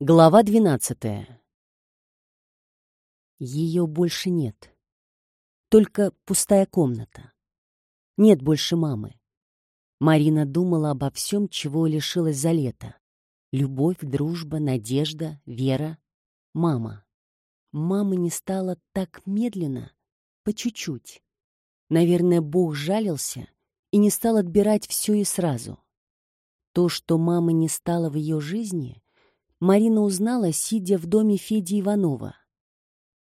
Глава двенадцатая. Ее больше нет. Только пустая комната. Нет больше мамы. Марина думала обо всем, чего лишилась за лето. Любовь, дружба, надежда, вера. Мама. Мамы не стало так медленно, по чуть-чуть. Наверное, Бог жалился и не стал отбирать все и сразу. То, что мамы не стало в ее жизни — Марина узнала, сидя в доме Феди Иванова.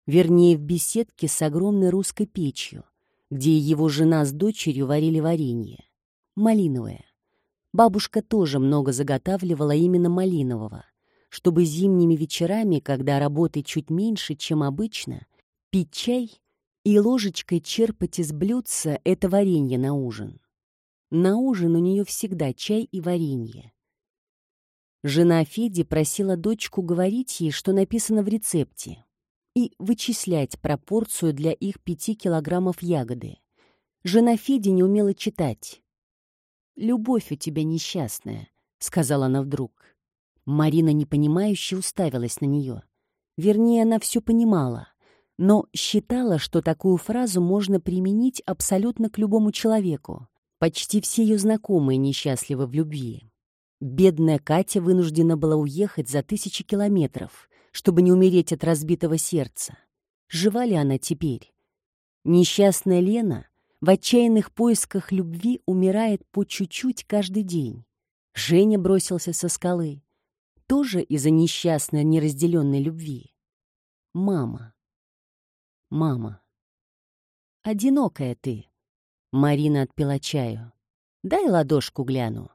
Вернее, в беседке с огромной русской печью, где его жена с дочерью варили варенье. Малиновое. Бабушка тоже много заготавливала именно малинового, чтобы зимними вечерами, когда работы чуть меньше, чем обычно, пить чай и ложечкой черпать из блюдца это варенье на ужин. На ужин у нее всегда чай и варенье. Жена Феди просила дочку говорить ей, что написано в рецепте, и вычислять пропорцию для их пяти килограммов ягоды. Жена Феди не умела читать. «Любовь у тебя несчастная», — сказала она вдруг. Марина непонимающе уставилась на нее. Вернее, она все понимала, но считала, что такую фразу можно применить абсолютно к любому человеку. Почти все ее знакомые несчастливы в любви. Бедная Катя вынуждена была уехать за тысячи километров, чтобы не умереть от разбитого сердца. Жива ли она теперь? Несчастная Лена в отчаянных поисках любви умирает по чуть-чуть каждый день. Женя бросился со скалы. Тоже из-за несчастной неразделенной любви. Мама. Мама. Одинокая ты. Марина отпила чаю. Дай ладошку гляну.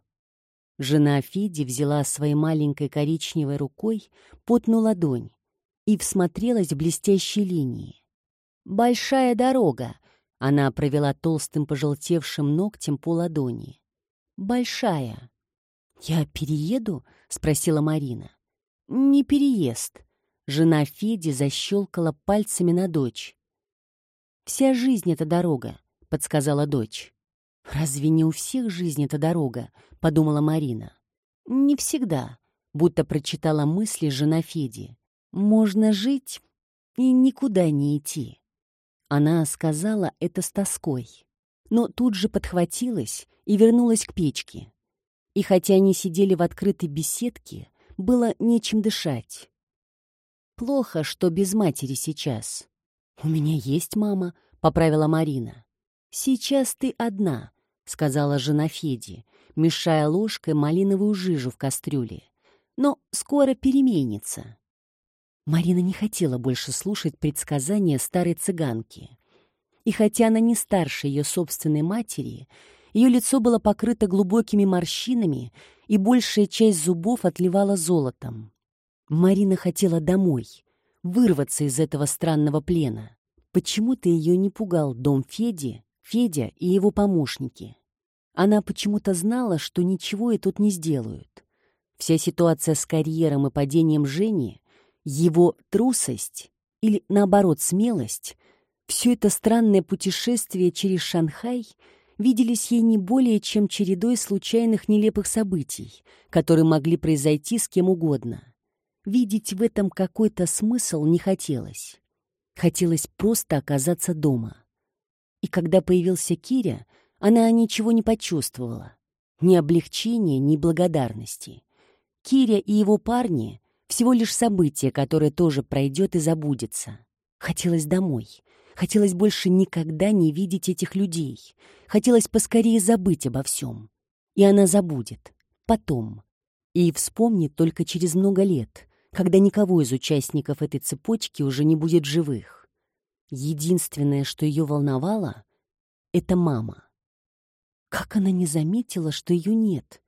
Жена Фиди взяла своей маленькой коричневой рукой потную ладонь и всмотрелась в блестящие линии. «Большая дорога!» — она провела толстым пожелтевшим ногтем по ладони. «Большая!» «Я перееду?» — спросила Марина. «Не переезд». Жена Феди защелкала пальцами на дочь. «Вся жизнь — это дорога», — подсказала дочь. «Разве не у всех жизнь эта дорога?» — подумала Марина. «Не всегда», — будто прочитала мысли жена Феди. «Можно жить и никуда не идти». Она сказала это с тоской, но тут же подхватилась и вернулась к печке. И хотя они сидели в открытой беседке, было нечем дышать. «Плохо, что без матери сейчас». «У меня есть мама», — поправила Марина. «Сейчас ты одна», — сказала жена Феди, мешая ложкой малиновую жижу в кастрюле. «Но скоро переменится». Марина не хотела больше слушать предсказания старой цыганки. И хотя она не старше ее собственной матери, ее лицо было покрыто глубокими морщинами, и большая часть зубов отливала золотом. Марина хотела домой, вырваться из этого странного плена. Почему-то ее не пугал дом Феди, Федя и его помощники. Она почему-то знала, что ничего и тут не сделают. Вся ситуация с карьером и падением Жени, его трусость или, наоборот, смелость, все это странное путешествие через Шанхай виделись ей не более чем чередой случайных нелепых событий, которые могли произойти с кем угодно. Видеть в этом какой-то смысл не хотелось. Хотелось просто оказаться дома. И когда появился Киря, она ничего не почувствовала. Ни облегчения, ни благодарности. Киря и его парни — всего лишь событие, которое тоже пройдет и забудется. Хотелось домой. Хотелось больше никогда не видеть этих людей. Хотелось поскорее забыть обо всем. И она забудет. Потом. И вспомнит только через много лет, когда никого из участников этой цепочки уже не будет живых. Единственное, что ее волновало, — это мама. Как она не заметила, что ее нет?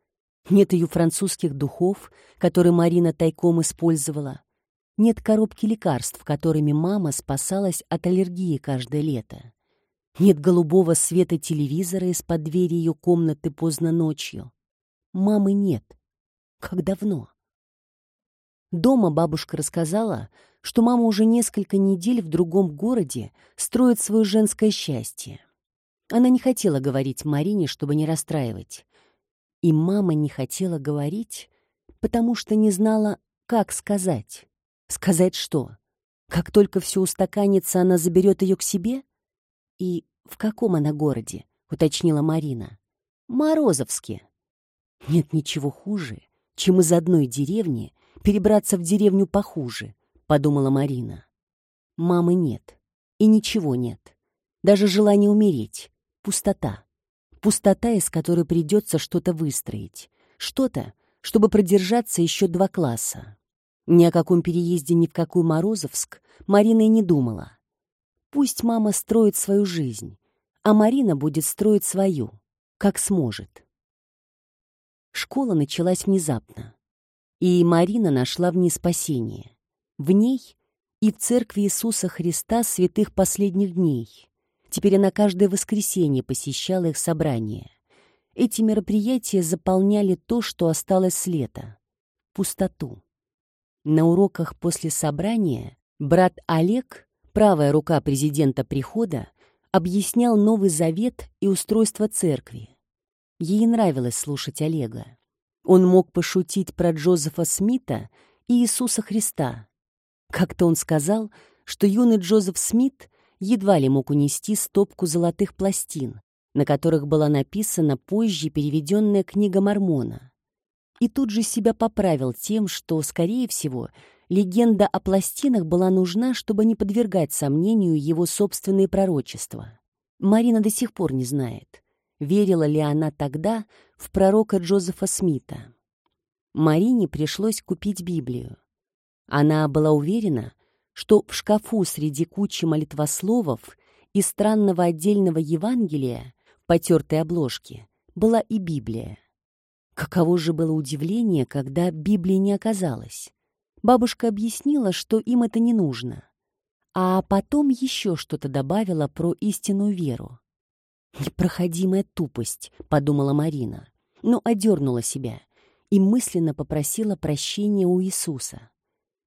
Нет ее французских духов, которые Марина тайком использовала. Нет коробки лекарств, которыми мама спасалась от аллергии каждое лето. Нет голубого света телевизора из-под двери ее комнаты поздно ночью. Мамы нет. Как давно? Дома бабушка рассказала, что мама уже несколько недель в другом городе строит свое женское счастье. Она не хотела говорить Марине, чтобы не расстраивать. И мама не хотела говорить, потому что не знала, как сказать? Сказать что? Как только все устаканится, она заберет ее к себе? И в каком она городе? Уточнила Марина. Морозовске. Нет ничего хуже, чем из одной деревни перебраться в деревню похуже, подумала Марина. Мамы нет. И ничего нет. Даже желание умереть. Пустота. Пустота, из которой придется что-то выстроить. Что-то, чтобы продержаться еще два класса. Ни о каком переезде ни в какой Морозовск Марина и не думала. Пусть мама строит свою жизнь, а Марина будет строить свою, как сможет. Школа началась внезапно, и Марина нашла в ней спасение. В ней и в церкви Иисуса Христа святых последних дней. Теперь она каждое воскресенье посещала их собрания. Эти мероприятия заполняли то, что осталось с лета — пустоту. На уроках после собрания брат Олег, правая рука президента прихода, объяснял Новый Завет и устройство церкви. Ей нравилось слушать Олега. Он мог пошутить про Джозефа Смита и Иисуса Христа. Как-то он сказал, что юный Джозеф Смит едва ли мог унести стопку золотых пластин, на которых была написана позже переведенная книга Мормона. И тут же себя поправил тем, что, скорее всего, легенда о пластинах была нужна, чтобы не подвергать сомнению его собственные пророчества. Марина до сих пор не знает, верила ли она тогда в пророка Джозефа Смита. Марине пришлось купить Библию. Она была уверена, что в шкафу среди кучи молитвословов и странного отдельного Евангелия потертой обложке была и Библия. Каково же было удивление, когда Библии не оказалось. Бабушка объяснила, что им это не нужно. А потом еще что-то добавила про истинную веру. «Непроходимая тупость», — подумала Марина, но одернула себя и мысленно попросила прощения у Иисуса.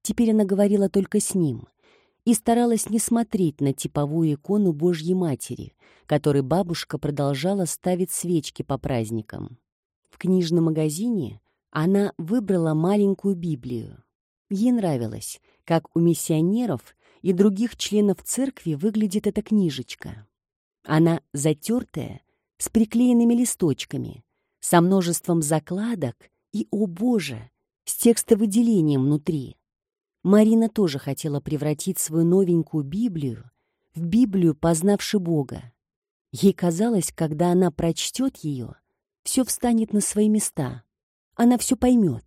Теперь она говорила только с ним, и старалась не смотреть на типовую икону Божьей Матери, которой бабушка продолжала ставить свечки по праздникам. В книжном магазине она выбрала маленькую Библию. Ей нравилось, как у миссионеров и других членов церкви выглядит эта книжечка. Она затертая, с приклеенными листочками, со множеством закладок и, о боже, с текстовыделением внутри. Марина тоже хотела превратить свою новенькую Библию в Библию, познавши Бога. Ей казалось, когда она прочтет ее, все встанет на свои места. Она все поймет.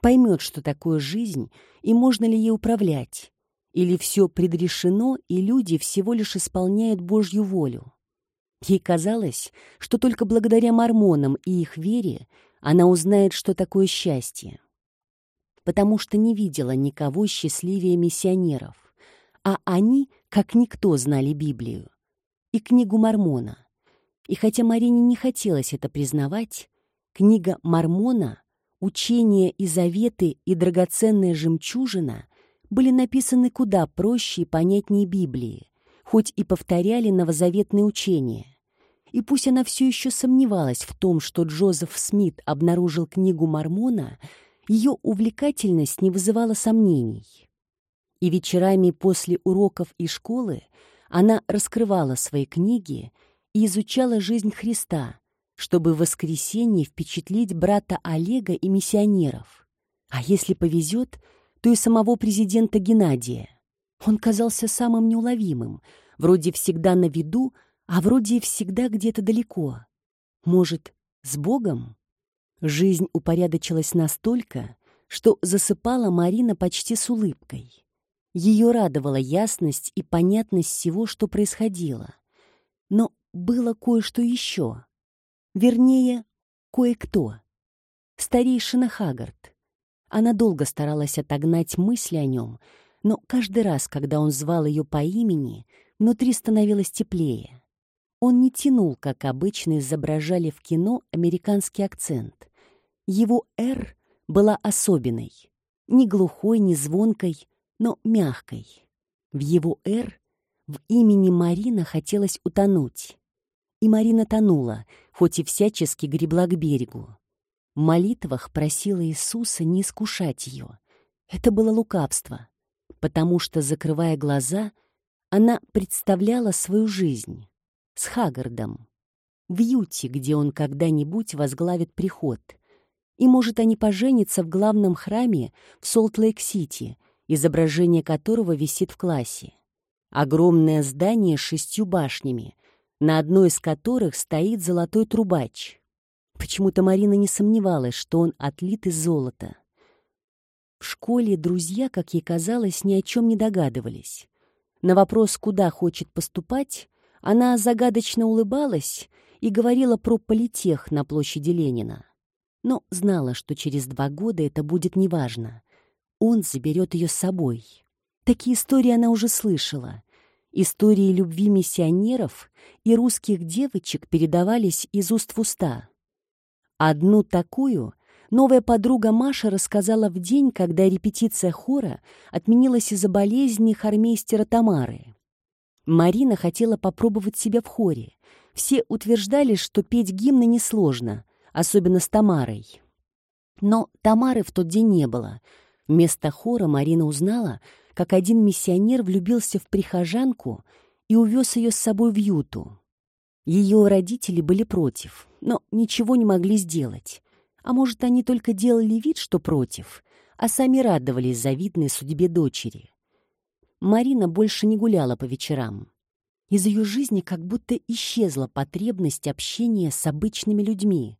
Поймет, что такое жизнь и можно ли ей управлять. Или все предрешено, и люди всего лишь исполняют Божью волю. Ей казалось, что только благодаря мормонам и их вере она узнает, что такое счастье потому что не видела никого счастливее миссионеров, а они, как никто, знали Библию и книгу Мормона. И хотя Марине не хотелось это признавать, книга Мормона, учения и заветы и драгоценная жемчужина были написаны куда проще и понятнее Библии, хоть и повторяли новозаветные учения. И пусть она все еще сомневалась в том, что Джозеф Смит обнаружил книгу Мормона — ее увлекательность не вызывала сомнений. И вечерами после уроков и школы она раскрывала свои книги и изучала жизнь Христа, чтобы в воскресенье впечатлить брата Олега и миссионеров. А если повезет, то и самого президента Геннадия. Он казался самым неуловимым, вроде всегда на виду, а вроде всегда где-то далеко. Может, с Богом? Жизнь упорядочилась настолько, что засыпала Марина почти с улыбкой. Ее радовала ясность и понятность всего, что происходило. Но было кое-что еще. Вернее, кое-кто. Старейшина Хагард. Она долго старалась отогнать мысли о нем, но каждый раз, когда он звал ее по имени, внутри становилось теплее. Он не тянул, как обычно изображали в кино, американский акцент. Его «Р» была особенной. Не глухой, не звонкой, но мягкой. В его «Р» в имени Марина хотелось утонуть. И Марина тонула, хоть и всячески гребла к берегу. В молитвах просила Иисуса не искушать ее. Это было лукавство, потому что, закрывая глаза, она представляла свою жизнь с Хагардом, в Юте, где он когда-нибудь возглавит приход. И, может, они поженятся в главном храме в Солт-Лейк-Сити, изображение которого висит в классе. Огромное здание с шестью башнями, на одной из которых стоит золотой трубач. Почему-то Марина не сомневалась, что он отлит из золота. В школе друзья, как ей казалось, ни о чем не догадывались. На вопрос, куда хочет поступать, она загадочно улыбалась и говорила про политех на площади Ленина. Но знала, что через два года это будет неважно. Он заберет ее с собой. Такие истории она уже слышала. Истории любви миссионеров и русских девочек передавались из уст в уста. Одну такую новая подруга Маша рассказала в день, когда репетиция хора отменилась из-за болезни хормейстера Тамары. Марина хотела попробовать себя в хоре. Все утверждали, что петь гимны несложно, особенно с Тамарой. Но Тамары в тот день не было. Вместо хора Марина узнала, как один миссионер влюбился в прихожанку и увез ее с собой в Юту. Ее родители были против, но ничего не могли сделать. А может, они только делали вид, что против, а сами радовались завидной судьбе дочери. Марина больше не гуляла по вечерам. Из ее жизни как будто исчезла потребность общения с обычными людьми.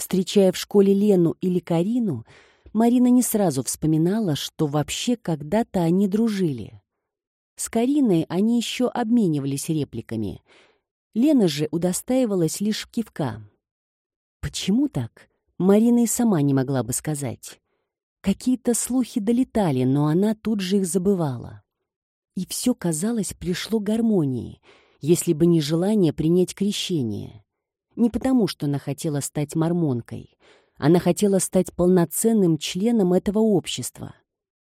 Встречая в школе Лену или Карину, Марина не сразу вспоминала, что вообще когда-то они дружили. С Кариной они еще обменивались репликами. Лена же удостаивалась лишь кивка. Почему так? Марина и сама не могла бы сказать. Какие-то слухи долетали, но она тут же их забывала. И все, казалось, пришло гармонии, если бы не желание принять крещение. Не потому, что она хотела стать мормонкой. Она хотела стать полноценным членом этого общества.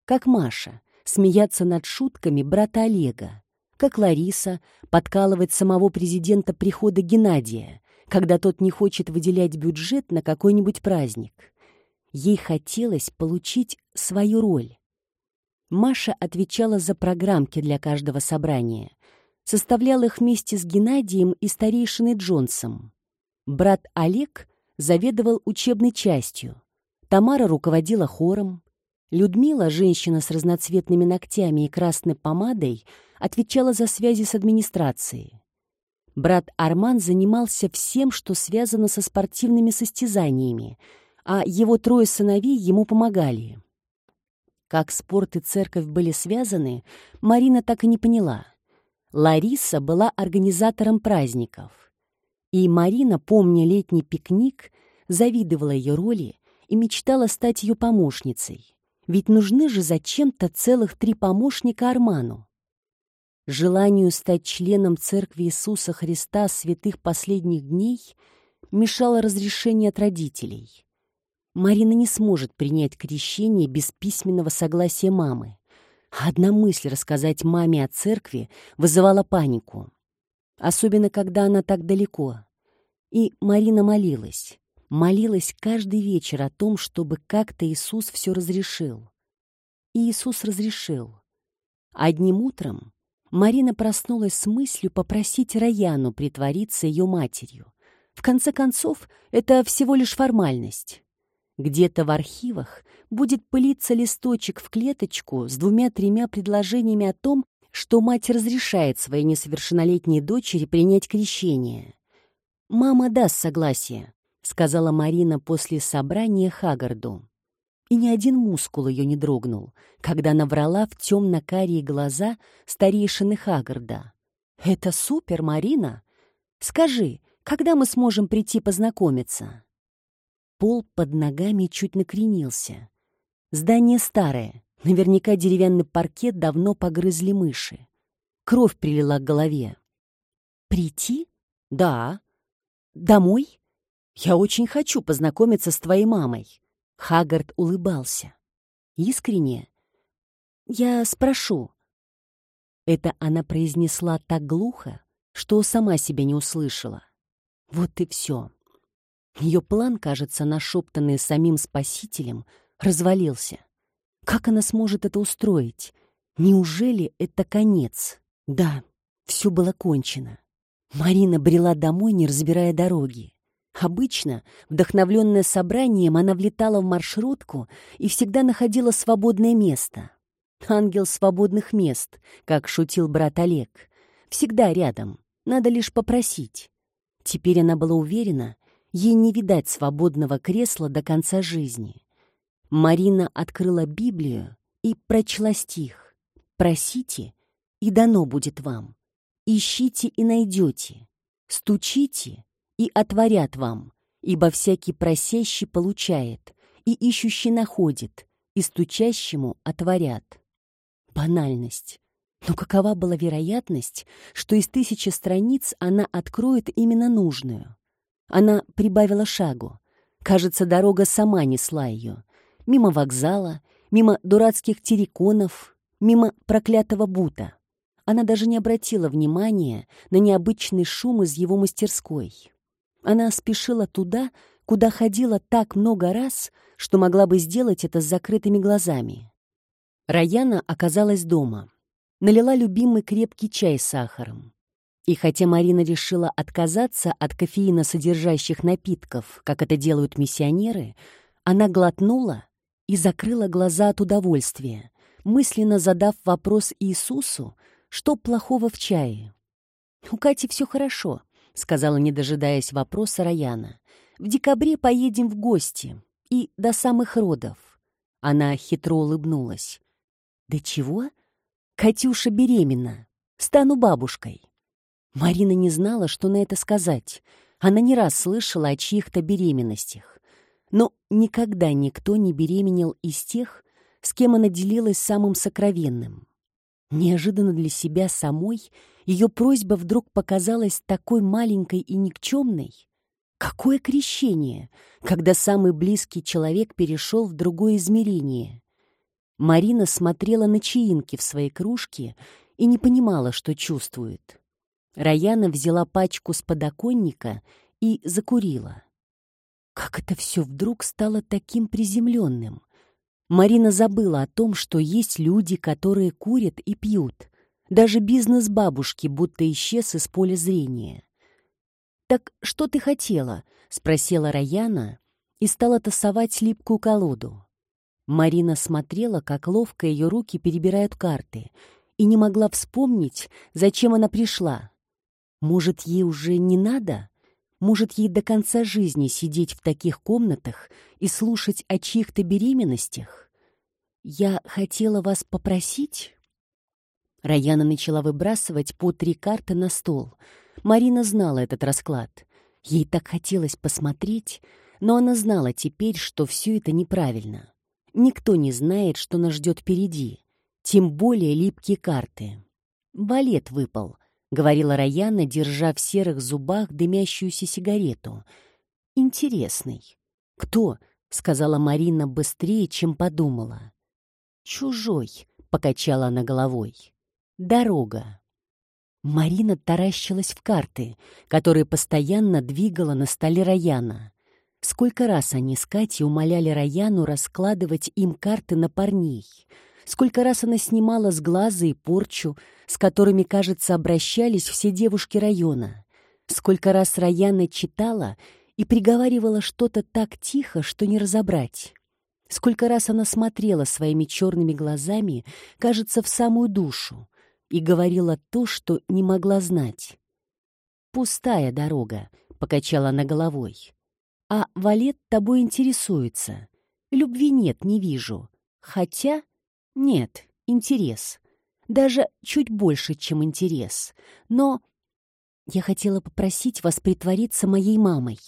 Как Маша, смеяться над шутками брата Олега. Как Лариса, подкалывать самого президента прихода Геннадия, когда тот не хочет выделять бюджет на какой-нибудь праздник. Ей хотелось получить свою роль. Маша отвечала за программки для каждого собрания, составляла их вместе с Геннадием и старейшиной Джонсом. Брат Олег заведовал учебной частью, Тамара руководила хором, Людмила, женщина с разноцветными ногтями и красной помадой, отвечала за связи с администрацией. Брат Арман занимался всем, что связано со спортивными состязаниями, а его трое сыновей ему помогали. Как спорт и церковь были связаны, Марина так и не поняла. Лариса была организатором праздников. И Марина, помня летний пикник, завидовала ее роли и мечтала стать ее помощницей. Ведь нужны же зачем-то целых три помощника Арману. Желанию стать членом Церкви Иисуса Христа святых последних дней мешало разрешение от родителей. Марина не сможет принять крещение без письменного согласия мамы. Одна мысль рассказать маме о церкви вызывала панику. Особенно, когда она так далеко. И Марина молилась. Молилась каждый вечер о том, чтобы как-то Иисус все разрешил. И Иисус разрешил. Одним утром Марина проснулась с мыслью попросить Раяну притвориться ее матерью. В конце концов, это всего лишь формальность. Где-то в архивах будет пылиться листочек в клеточку с двумя-тремя предложениями о том, что мать разрешает своей несовершеннолетней дочери принять крещение. «Мама даст согласие», — сказала Марина после собрания Хагарду. И ни один мускул ее не дрогнул, когда она врала в темно-карие глаза старейшины Хагарда. «Это супер, Марина! Скажи, когда мы сможем прийти познакомиться?» Пол под ногами чуть накренился. Здание старое, наверняка деревянный паркет давно погрызли мыши. Кровь прилила к голове. «Прийти? Да. Домой? Я очень хочу познакомиться с твоей мамой». Хагард улыбался. Искренне. «Я спрошу». Это она произнесла так глухо, что сама себя не услышала. Вот и все. Ее план, кажется, нашептанный самим Спасителем, развалился. Как она сможет это устроить? Неужели это конец? Да, все было кончено. Марина брела домой, не разбирая дороги. Обычно, вдохновленная собранием, она влетала в маршрутку и всегда находила свободное место. Ангел свободных мест, как шутил брат Олег. Всегда рядом, надо лишь попросить. Теперь она была уверена, ей не видать свободного кресла до конца жизни. Марина открыла Библию и прочла стих «Просите, и дано будет вам. Ищите и найдете. Стучите, и отворят вам, ибо всякий просящий получает, и ищущий находит, и стучащему отворят». Банальность. Но какова была вероятность, что из тысячи страниц она откроет именно нужную? Она прибавила шагу. Кажется, дорога сама несла ее. Мимо вокзала, мимо дурацких терриконов, мимо проклятого бута. Она даже не обратила внимания на необычный шум из его мастерской. Она спешила туда, куда ходила так много раз, что могла бы сделать это с закрытыми глазами. Раяна оказалась дома. Налила любимый крепкий чай с сахаром. И хотя Марина решила отказаться от кофеина содержащих напитков, как это делают миссионеры, она глотнула и закрыла глаза от удовольствия, мысленно задав вопрос Иисусу, что плохого в чае. «У Кати все хорошо», — сказала, не дожидаясь вопроса Раяна. «В декабре поедем в гости и до самых родов». Она хитро улыбнулась. «Да чего? Катюша беременна. Стану бабушкой». Марина не знала, что на это сказать. Она не раз слышала о чьих-то беременностях. Но никогда никто не беременел из тех, с кем она делилась самым сокровенным. Неожиданно для себя самой ее просьба вдруг показалась такой маленькой и никчемной. Какое крещение, когда самый близкий человек перешел в другое измерение. Марина смотрела на чаинки в своей кружке и не понимала, что чувствует. Раяна взяла пачку с подоконника и закурила. Как это все вдруг стало таким приземленным? Марина забыла о том, что есть люди, которые курят и пьют. Даже бизнес бабушки будто исчез из поля зрения. «Так что ты хотела?» — спросила Раяна и стала тасовать липкую колоду. Марина смотрела, как ловко ее руки перебирают карты, и не могла вспомнить, зачем она пришла. Может, ей уже не надо? Может, ей до конца жизни сидеть в таких комнатах и слушать о чьих-то беременностях? Я хотела вас попросить... Раяна начала выбрасывать по три карты на стол. Марина знала этот расклад. Ей так хотелось посмотреть, но она знала теперь, что все это неправильно. Никто не знает, что нас ждет впереди, тем более липкие карты. Балет выпал, — говорила Раяна, держа в серых зубах дымящуюся сигарету. «Интересный». «Кто?» — сказала Марина быстрее, чем подумала. «Чужой», — покачала она головой. «Дорога». Марина таращилась в карты, которые постоянно двигала на столе Раяна. Сколько раз они с Катей умоляли Раяну раскладывать им карты на парней — Сколько раз она снимала с глаза и порчу, с которыми, кажется, обращались все девушки района. Сколько раз Раяна читала и приговаривала что-то так тихо, что не разобрать. Сколько раз она смотрела своими черными глазами, кажется, в самую душу, и говорила то, что не могла знать. «Пустая дорога», — покачала она головой. «А Валет тобой интересуется. Любви нет, не вижу. Хотя нет, интерес. Даже чуть больше, чем интерес. Но я хотела попросить вас притвориться моей мамой.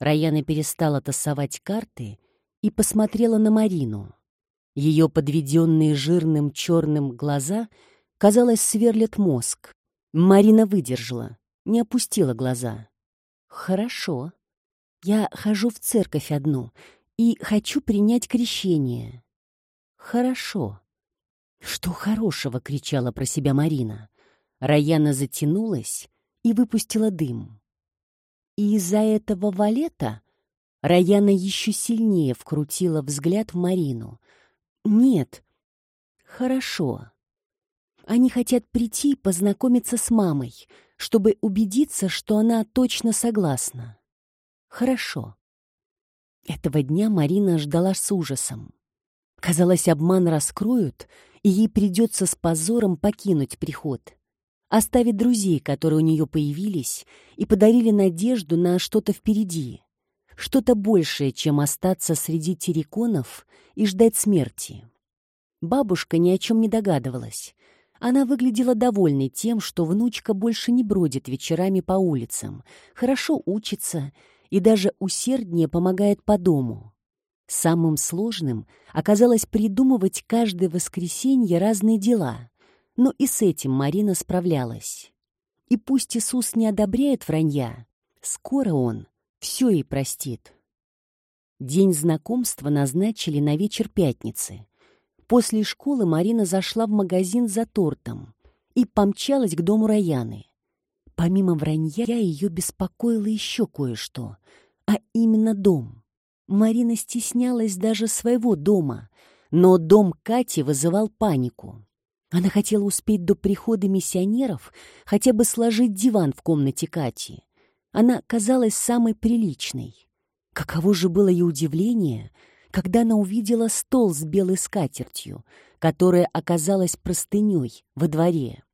Раяна перестала тасовать карты и посмотрела на Марину. Ее подведенные жирным черным глаза, казалось, сверлят мозг. Марина выдержала, не опустила глаза. «Хорошо. Я хожу в церковь одну и хочу принять крещение. «Хорошо». «Что хорошего?» — кричала про себя Марина. Раяна затянулась и выпустила дым. И из-за этого валета Раяна еще сильнее вкрутила взгляд в Марину. Нет. Хорошо. Они хотят прийти познакомиться с мамой, чтобы убедиться, что она точно согласна. Хорошо. Этого дня Марина ждала с ужасом. Казалось, обман раскроют, и ей придется с позором покинуть приход. Оставить друзей, которые у нее появились, и подарили надежду на что-то впереди. Что-то большее, чем остаться среди терриконов и ждать смерти. Бабушка ни о чем не догадывалась. Она выглядела довольной тем, что внучка больше не бродит вечерами по улицам, хорошо учится и даже усерднее помогает по дому. Самым сложным оказалось придумывать каждое воскресенье разные дела, но и с этим Марина справлялась. И пусть Иисус не одобряет вранья, скоро Он все ей простит. День знакомства назначили на вечер пятницы. После школы Марина зашла в магазин за тортом и помчалась к дому Раяны. Помимо вранья ее беспокоило еще кое-что, а именно дом. Марина стеснялась даже своего дома, но дом Кати вызывал панику. Она хотела успеть до прихода миссионеров хотя бы сложить диван в комнате Кати. Она казалась самой приличной. Каково же было ее удивление, когда она увидела стол с белой скатертью, которая оказалась простыней во дворе.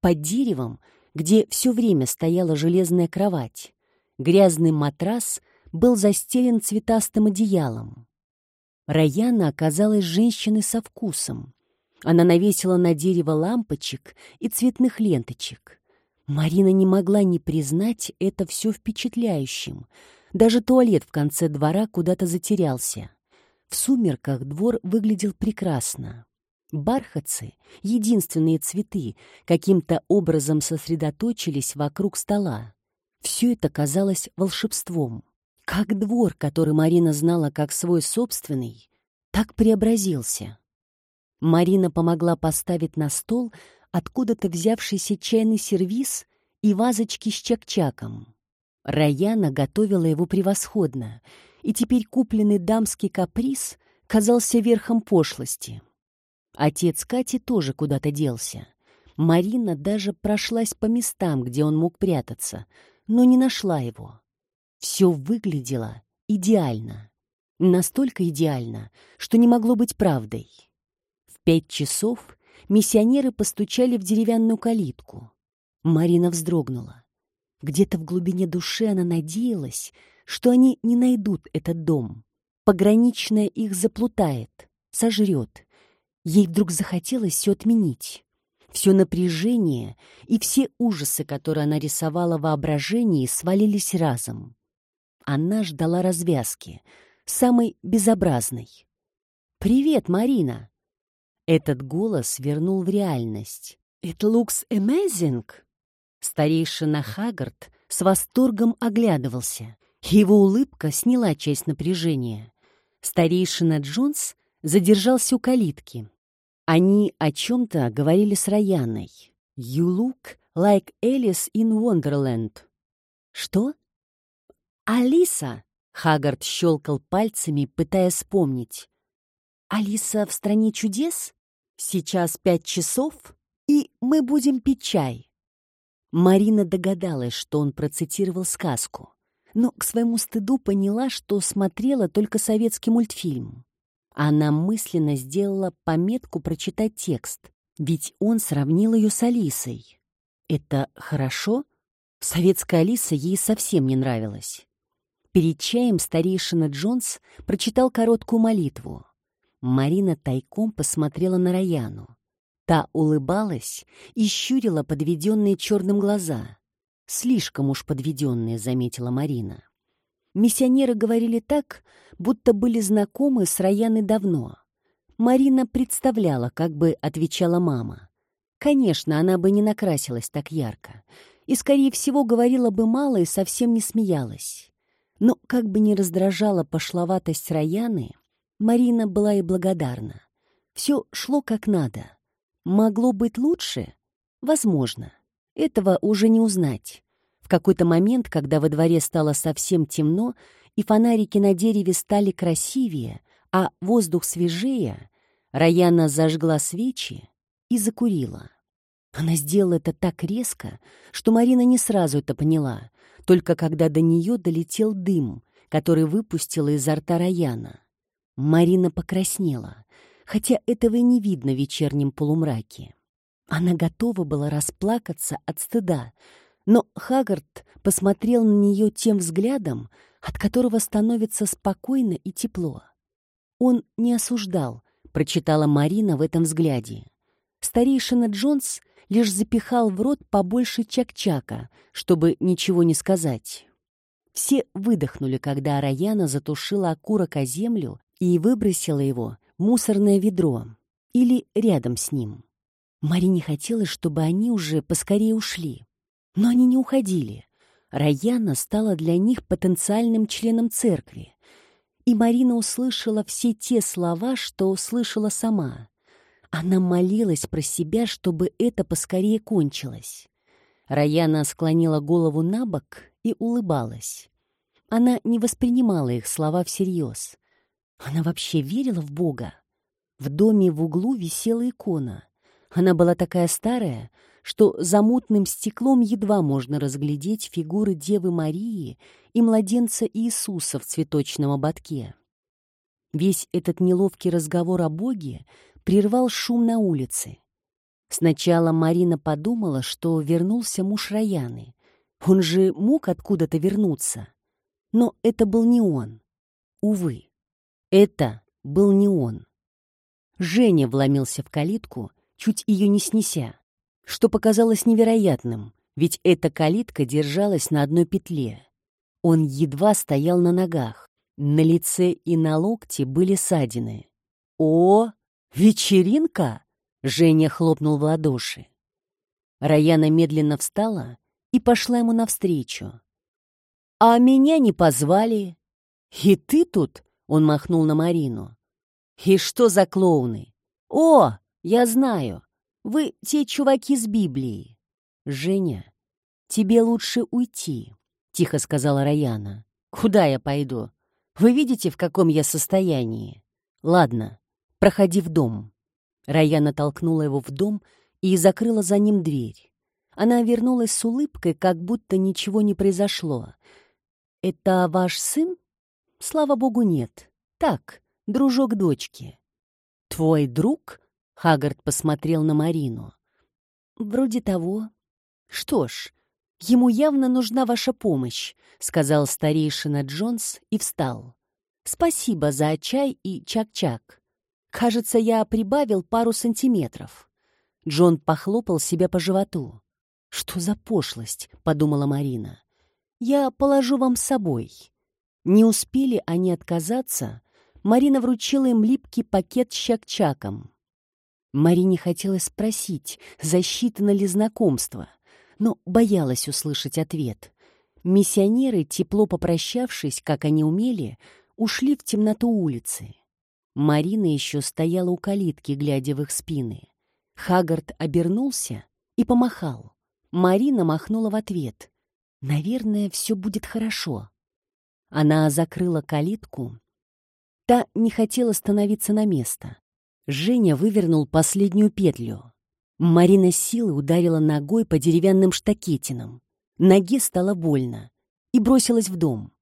Под деревом, где все время стояла железная кровать, грязный матрас был застелен цветастым одеялом. Раяна оказалась женщиной со вкусом. Она навесила на дерево лампочек и цветных ленточек. Марина не могла не признать это все впечатляющим. Даже туалет в конце двора куда-то затерялся. В сумерках двор выглядел прекрасно. Бархатцы, единственные цветы, каким-то образом сосредоточились вокруг стола. Все это казалось волшебством. Как двор, который Марина знала как свой собственный, так преобразился. Марина помогла поставить на стол откуда-то взявшийся чайный сервиз и вазочки с чак-чаком. Раяна готовила его превосходно, и теперь купленный дамский каприз казался верхом пошлости. Отец Кати тоже куда-то делся. Марина даже прошлась по местам, где он мог прятаться, но не нашла его. Все выглядело идеально. Настолько идеально, что не могло быть правдой. В пять часов миссионеры постучали в деревянную калитку. Марина вздрогнула. Где-то в глубине души она надеялась, что они не найдут этот дом. Пограничная их заплутает, сожрет. Ей вдруг захотелось все отменить. Все напряжение и все ужасы, которые она рисовала в воображении, свалились разом она ждала развязки, самой безобразной. «Привет, Марина!» Этот голос вернул в реальность. «It looks amazing!» Старейшина Хаггард с восторгом оглядывался. Его улыбка сняла часть напряжения. Старейшина Джонс задержался у калитки. Они о чем-то говорили с Раяной. «You look like Alice in Wonderland». «Что?» «Алиса!» — Хагард щелкал пальцами, пытаясь вспомнить. «Алиса в стране чудес? Сейчас пять часов, и мы будем пить чай». Марина догадалась, что он процитировал сказку, но к своему стыду поняла, что смотрела только советский мультфильм. Она мысленно сделала пометку прочитать текст, ведь он сравнил ее с Алисой. Это хорошо? Советская Алиса ей совсем не нравилась. Перед чаем старейшина Джонс прочитал короткую молитву. Марина тайком посмотрела на Раяну. Та улыбалась и щурила подведенные черным глаза. Слишком уж подведенные, заметила Марина. Миссионеры говорили так, будто были знакомы с Раяной давно. Марина представляла, как бы отвечала мама. Конечно, она бы не накрасилась так ярко. И, скорее всего, говорила бы мало и совсем не смеялась. Но как бы ни раздражала пошловатость Раяны, Марина была и благодарна. Все шло как надо. Могло быть лучше? Возможно. Этого уже не узнать. В какой-то момент, когда во дворе стало совсем темно, и фонарики на дереве стали красивее, а воздух свежее, Раяна зажгла свечи и закурила. Она сделала это так резко, что Марина не сразу это поняла, только когда до нее долетел дым, который выпустила изо рта Раяна. Марина покраснела, хотя этого и не видно в вечернем полумраке. Она готова была расплакаться от стыда, но Хагард посмотрел на нее тем взглядом, от которого становится спокойно и тепло. Он не осуждал, прочитала Марина в этом взгляде. Старейшина Джонс лишь запихал в рот побольше чак-чака, чтобы ничего не сказать. Все выдохнули, когда Раяна затушила окурок о землю и выбросила его в мусорное ведро или рядом с ним. Марине хотелось, чтобы они уже поскорее ушли. Но они не уходили. Раяна стала для них потенциальным членом церкви. И Марина услышала все те слова, что услышала сама. Она молилась про себя, чтобы это поскорее кончилось. Раяна склонила голову на бок и улыбалась. Она не воспринимала их слова всерьез. Она вообще верила в Бога. В доме в углу висела икона. Она была такая старая, что за мутным стеклом едва можно разглядеть фигуры Девы Марии и младенца Иисуса в цветочном ободке. Весь этот неловкий разговор о Боге прервал шум на улице. Сначала Марина подумала, что вернулся муж Раяны. Он же мог откуда-то вернуться. Но это был не он. Увы, это был не он. Женя вломился в калитку, чуть ее не снеся, что показалось невероятным, ведь эта калитка держалась на одной петле. Он едва стоял на ногах. На лице и на локте были ссадины. «О, «Вечеринка?» — Женя хлопнул в ладоши. Раяна медленно встала и пошла ему навстречу. «А меня не позвали?» «И ты тут?» — он махнул на Марину. «И что за клоуны?» «О, я знаю. Вы те чуваки с Библии». «Женя, тебе лучше уйти», — тихо сказала Раяна. «Куда я пойду? Вы видите, в каком я состоянии? Ладно, «Проходи в дом». Раяна толкнула его в дом и закрыла за ним дверь. Она вернулась с улыбкой, как будто ничего не произошло. «Это ваш сын?» «Слава богу, нет. Так, дружок дочки». «Твой друг?» — Хагард посмотрел на Марину. «Вроде того». «Что ж, ему явно нужна ваша помощь», — сказал старейшина Джонс и встал. «Спасибо за чай и чак-чак. Кажется, я прибавил пару сантиметров. Джон похлопал себя по животу. «Что за пошлость?» — подумала Марина. «Я положу вам с собой». Не успели они отказаться, Марина вручила им липкий пакет с чак-чаком. Марине хотелось спросить, засчитано ли знакомство, но боялась услышать ответ. Миссионеры, тепло попрощавшись, как они умели, ушли в темноту улицы. Марина еще стояла у калитки, глядя в их спины. Хагард обернулся и помахал. Марина махнула в ответ. «Наверное, все будет хорошо». Она закрыла калитку. Та не хотела становиться на место. Женя вывернул последнюю петлю. Марина силой ударила ногой по деревянным штакетинам. Ноге стало больно и бросилась в дом.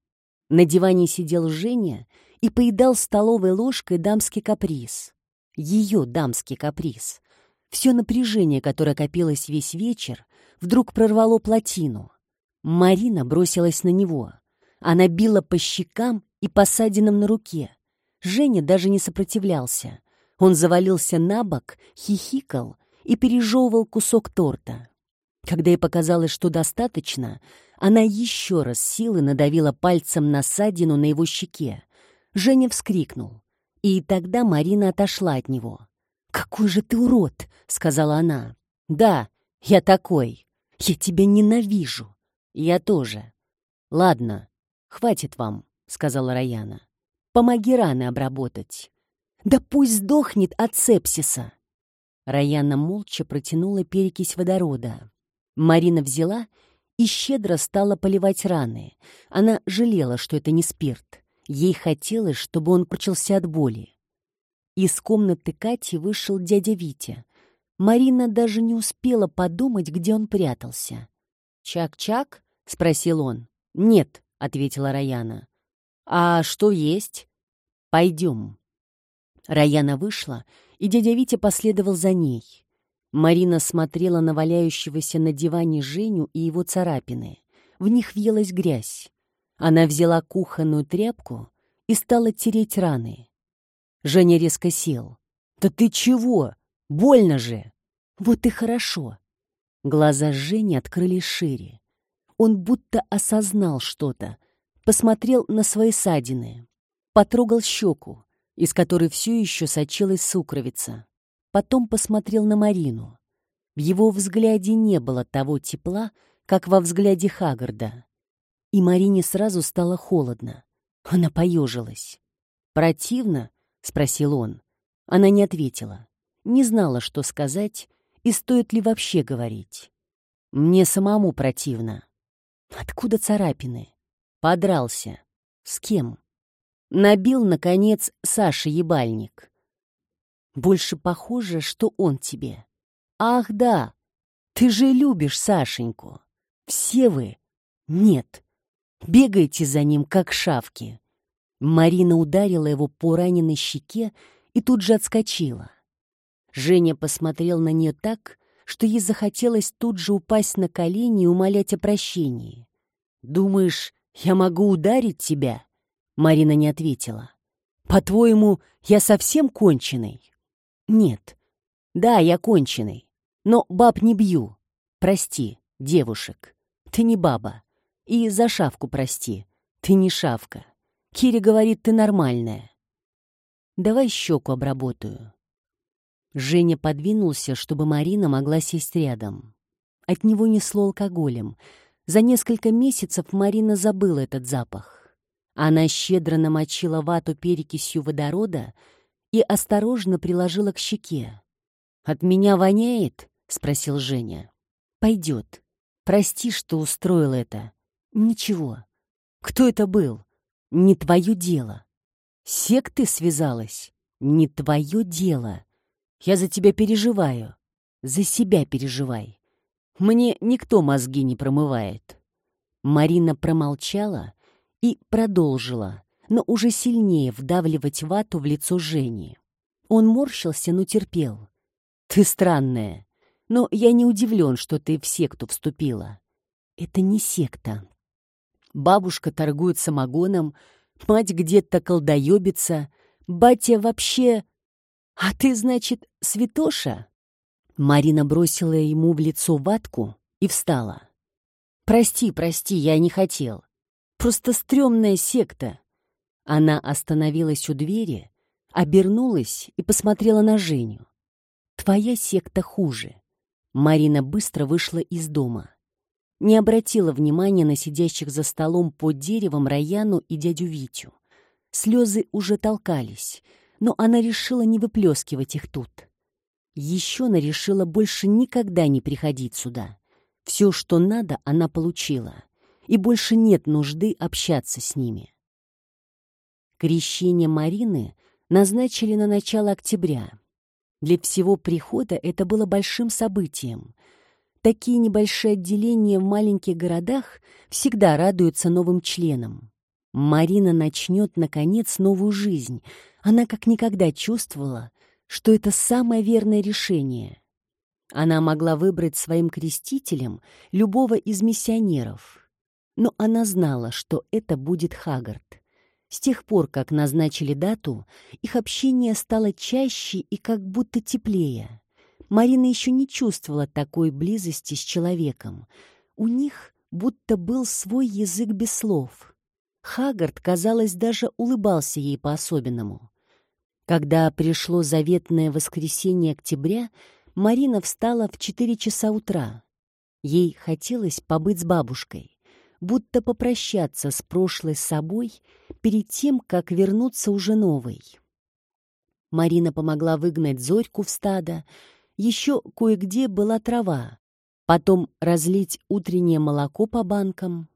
На диване сидел Женя и поедал столовой ложкой дамский каприз. Ее дамский каприз. Все напряжение, которое копилось весь вечер, вдруг прорвало плотину. Марина бросилась на него. Она била по щекам и посадинам на руке. Женя даже не сопротивлялся. Он завалился на бок, хихикал и пережевывал кусок торта. Когда ей показалось, что достаточно, она еще раз силой надавила пальцем на ссадину на его щеке. Женя вскрикнул. И тогда Марина отошла от него. «Какой же ты урод!» — сказала она. «Да, я такой. Я тебя ненавижу. Я тоже. Ладно, хватит вам», — сказала Раяна. «Помоги раны обработать». «Да пусть сдохнет от сепсиса!» Раяна молча протянула перекись водорода. Марина взяла и щедро стала поливать раны. Она жалела, что это не спирт. Ей хотелось, чтобы он почался от боли. Из комнаты Кати вышел дядя Витя. Марина даже не успела подумать, где он прятался. «Чак-чак?» — спросил он. «Нет», — ответила Раяна. «А что есть?» «Пойдем». Раяна вышла, и дядя Витя последовал за ней. Марина смотрела на валяющегося на диване Женю и его царапины. В них въелась грязь. Она взяла кухонную тряпку и стала тереть раны. Женя резко сел. «Да ты чего? Больно же!» «Вот и хорошо!» Глаза Жени открылись шире. Он будто осознал что-то, посмотрел на свои ссадины, потрогал щеку, из которой все еще сочилась сукровица. Потом посмотрел на Марину. В его взгляде не было того тепла, как во взгляде Хагарда. И Марине сразу стало холодно. Она поежилась. «Противно?» — спросил он. Она не ответила. Не знала, что сказать и стоит ли вообще говорить. «Мне самому противно». «Откуда царапины?» «Подрался». «С кем?» Набил, наконец, Саша ебальник. Больше похоже, что он тебе. Ах, да, ты же любишь Сашеньку. Все вы? Нет. Бегаете за ним, как шавки. Марина ударила его по раненой щеке и тут же отскочила. Женя посмотрел на нее так, что ей захотелось тут же упасть на колени и умолять о прощении. «Думаешь, я могу ударить тебя?» Марина не ответила. «По-твоему, я совсем конченый?» «Нет. Да, я конченый. Но баб не бью. Прости, девушек. Ты не баба. И за шавку прости. Ты не шавка. Кири говорит, ты нормальная. Давай щеку обработаю». Женя подвинулся, чтобы Марина могла сесть рядом. От него несло алкоголем. За несколько месяцев Марина забыла этот запах. Она щедро намочила вату перекисью водорода и осторожно приложила к щеке. «От меня воняет?» — спросил Женя. «Пойдет. Прости, что устроил это. Ничего. Кто это был? Не твое дело. Секты связалась? Не твое дело. Я за тебя переживаю. За себя переживай. Мне никто мозги не промывает». Марина промолчала, и продолжила, но уже сильнее вдавливать вату в лицо Жени. Он морщился, но терпел. «Ты странная, но я не удивлен, что ты в секту вступила. Это не секта. Бабушка торгует самогоном, мать где-то колдоебится, батя вообще... А ты, значит, святоша?» Марина бросила ему в лицо ватку и встала. «Прости, прости, я не хотел. Просто стрёмная секта. Она остановилась у двери, обернулась и посмотрела на Женю. «Твоя секта хуже». Марина быстро вышла из дома. Не обратила внимания на сидящих за столом под деревом Раяну и дядю Витю. Слезы уже толкались, но она решила не выплескивать их тут. Еще она решила больше никогда не приходить сюда. Все, что надо, она получила и больше нет нужды общаться с ними. Крещение Марины назначили на начало октября. Для всего прихода это было большим событием. Такие небольшие отделения в маленьких городах всегда радуются новым членам. Марина начнет, наконец, новую жизнь. Она как никогда чувствовала, что это самое верное решение. Она могла выбрать своим крестителем любого из миссионеров — но она знала, что это будет Хагард. С тех пор, как назначили дату, их общение стало чаще и как будто теплее. Марина еще не чувствовала такой близости с человеком. У них будто был свой язык без слов. Хагард, казалось, даже улыбался ей по-особенному. Когда пришло заветное воскресенье октября, Марина встала в четыре часа утра. Ей хотелось побыть с бабушкой будто попрощаться с прошлой собой перед тем, как вернуться уже новой. Марина помогла выгнать Зорьку в стадо, еще кое-где была трава, потом разлить утреннее молоко по банкам.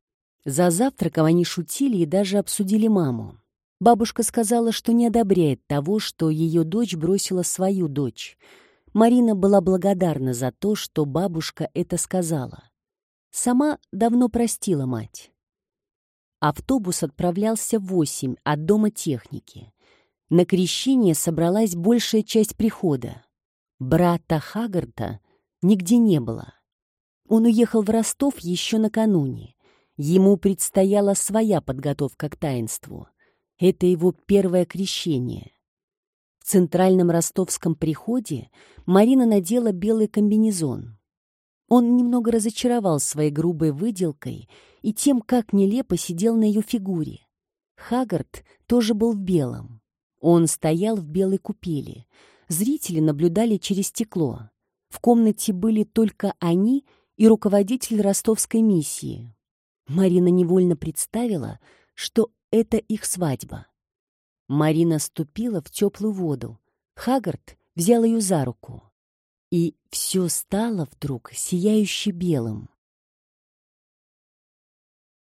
За завтраком они шутили и даже обсудили маму. Бабушка сказала, что не одобряет того, что ее дочь бросила свою дочь. Марина была благодарна за то, что бабушка это сказала. Сама давно простила мать. Автобус отправлялся в восемь от дома техники. На крещение собралась большая часть прихода. Брата Хагарта нигде не было. Он уехал в Ростов еще накануне. Ему предстояла своя подготовка к таинству. Это его первое крещение. В центральном ростовском приходе Марина надела белый комбинезон. Он немного разочаровал своей грубой выделкой и тем, как нелепо сидел на ее фигуре. Хагард тоже был в белом. Он стоял в белой купели. Зрители наблюдали через стекло. В комнате были только они и руководитель ростовской миссии. Марина невольно представила, что это их свадьба. Марина ступила в теплую воду. Хагард взял ее за руку и все стало вдруг сияюще белым.